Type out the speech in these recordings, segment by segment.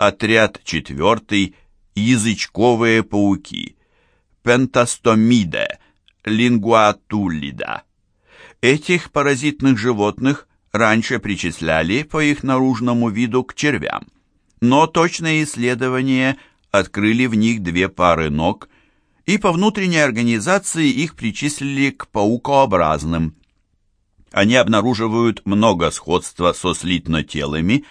Отряд четвертый – язычковые пауки. Пентастомиде, лингуатулида. Этих паразитных животных раньше причисляли по их наружному виду к червям, но точные исследования открыли в них две пары ног и по внутренней организации их причислили к паукообразным. Они обнаруживают много сходства со слитнотелыми,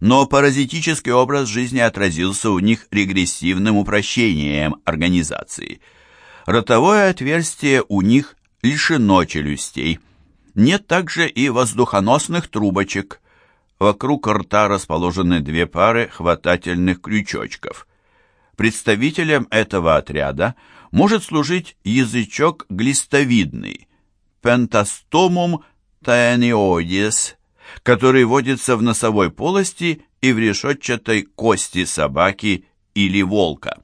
но паразитический образ жизни отразился у них регрессивным упрощением организации. Ротовое отверстие у них лишено челюстей – нет также и воздухоносных трубочек. Вокруг рта расположены две пары хватательных крючочков. Представителем этого отряда может служить язычок глистовидный, Pentostomum taenioides, который водится в носовой полости и в решетчатой кости собаки или волка.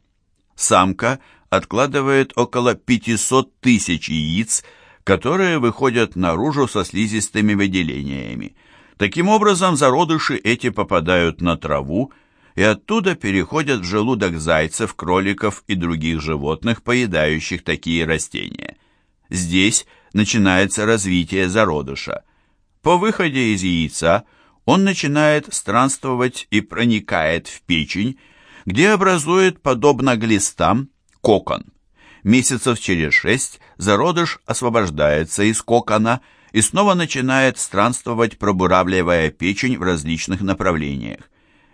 Самка откладывает около 500 тысяч яиц которые выходят наружу со слизистыми выделениями. Таким образом, зародыши эти попадают на траву и оттуда переходят в желудок зайцев, кроликов и других животных, поедающих такие растения. Здесь начинается развитие зародыша. По выходе из яйца он начинает странствовать и проникает в печень, где образует, подобно глистам, кокон. Месяцев через шесть зародыш освобождается из кокона и снова начинает странствовать, пробуравливая печень в различных направлениях.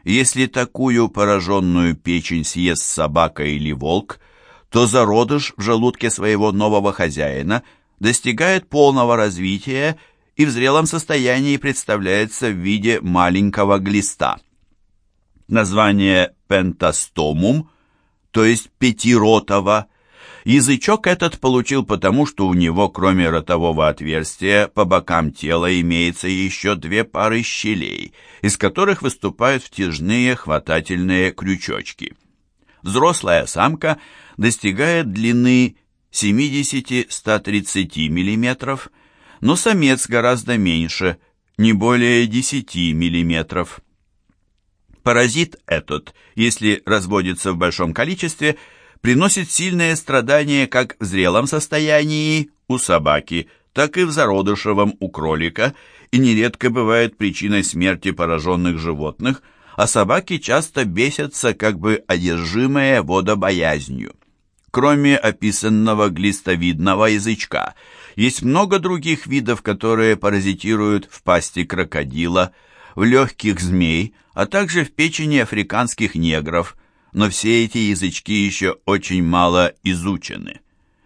Если такую пораженную печень съест собака или волк, то зародыш в желудке своего нового хозяина достигает полного развития и в зрелом состоянии представляется в виде маленького глиста. Название пентастомум, то есть пятиротого, Язычок этот получил потому, что у него, кроме ротового отверстия, по бокам тела имеется еще две пары щелей, из которых выступают втяжные хватательные крючочки. Взрослая самка достигает длины 70-130 мм, но самец гораздо меньше, не более 10 мм. Паразит этот, если разводится в большом количестве, приносит сильное страдание как в зрелом состоянии у собаки, так и в зародышевом у кролика, и нередко бывает причиной смерти пораженных животных, а собаки часто бесятся, как бы одержимые водобоязнью. Кроме описанного глистовидного язычка, есть много других видов, которые паразитируют в пасти крокодила, в легких змей, а также в печени африканских негров – но все эти язычки еще очень мало изучены.